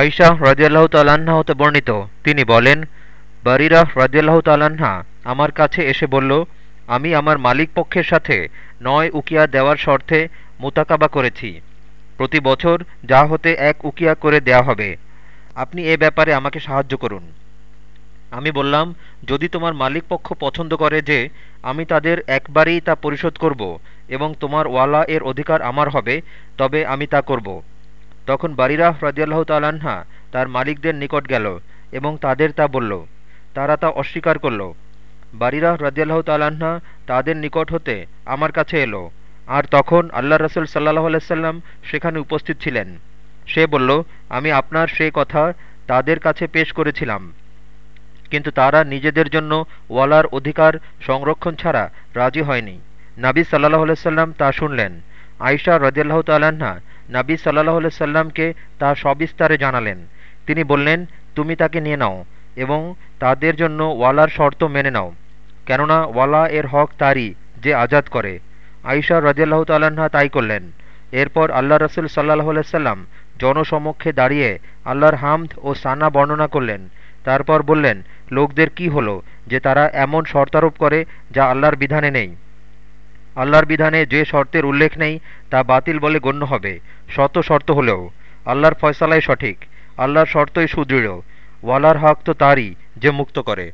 আইশা রাজিয়াল্লাহ তাল্লাহ্না হতে বর্ণিত। তিনি বলেন, বারিরা রাজিয়াল্লাহ তাল্লাহ্না আমার কাছে এসে বলল, আমি আমার মালিক পক্ষের সাথে নয় উকিয়া দেওয়ার শর্তে মোতাকাবা করেছি। প্রতি বছর যা হতে এক উকিয়া করে দেয়া হবে। আপনি এ ব্যাপারে আমাকে সাহায্য করুন। আমি বললাম, যদি তোমার মালিক পক্ষ পছন্দ করে যে আমি তাদের একবারেই তা পরিশোধ করব এবং তোমার ওয়ালা এর অধিকার আমার হবে, তবে আমি তা করব। তখন বারিরাহ রাজিয়াল্লাহ তাল্লাহা তার মালিকদের নিকট গেল এবং তাদের তা বলল, তারা তা অস্বীকার করল। বারিরাহ রাজিয়াল্লাহ তাল্লাহা তাদের নিকট হতে আমার কাছে এলো। আর তখন আল্লাহ রসুল সাল্লাহ আলাইসাল্লাম সেখানে উপস্থিত ছিলেন। সে বলল, আমি আপনার সে কথা তাদের কাছে পেশ করেছিলাম। কিন্তু তারা নিজেদের জন্য ওয়ালার অধিকার সংরক্ষণ ছাড়া রাজি হয়নি। নাবী সাল্লাহ সাল্লাম তা শুনলেন। আয়সা রদিয়াল্লাহ তাল্লাহা নাবী সাল্লাহ সাল্লামকে তা সবিস্তারে জানালেন। তিনি বললেন, তুমি তাকে নিয়ে নাও এবং তাদের জন্য ওয়ালার শর্ত মেনে নাও, কেননা ওয়ালা এর হক তারই যে আজাদ করে। আইসা রদিয়াল্লাহ তাল্লাহা তাই করলেন। এরপর আল্লাহ রসুল সাল্লাহ সাল্লাম জনসমক্ষে দাঁড়িয়ে আল্লাহর হামদ ও সানা বর্ণনা করলেন। তারপর বললেন, লোকদের কি হলো যে তারা এমন শর্তারোপ করে যা আল্লাহর বিধানে নেই? আল্লাহর বিধানে যে শর্তের উল্লেখ নেই, তা বাতিল বলে গণ্য হবে। শত শর্ত হলেও, আল্লাহর ফয়সালাই সঠিক। আল্লাহর শর্তই সুদৃঢ়। ওয়ালার হক তো তারই, যে মুক্ত করে।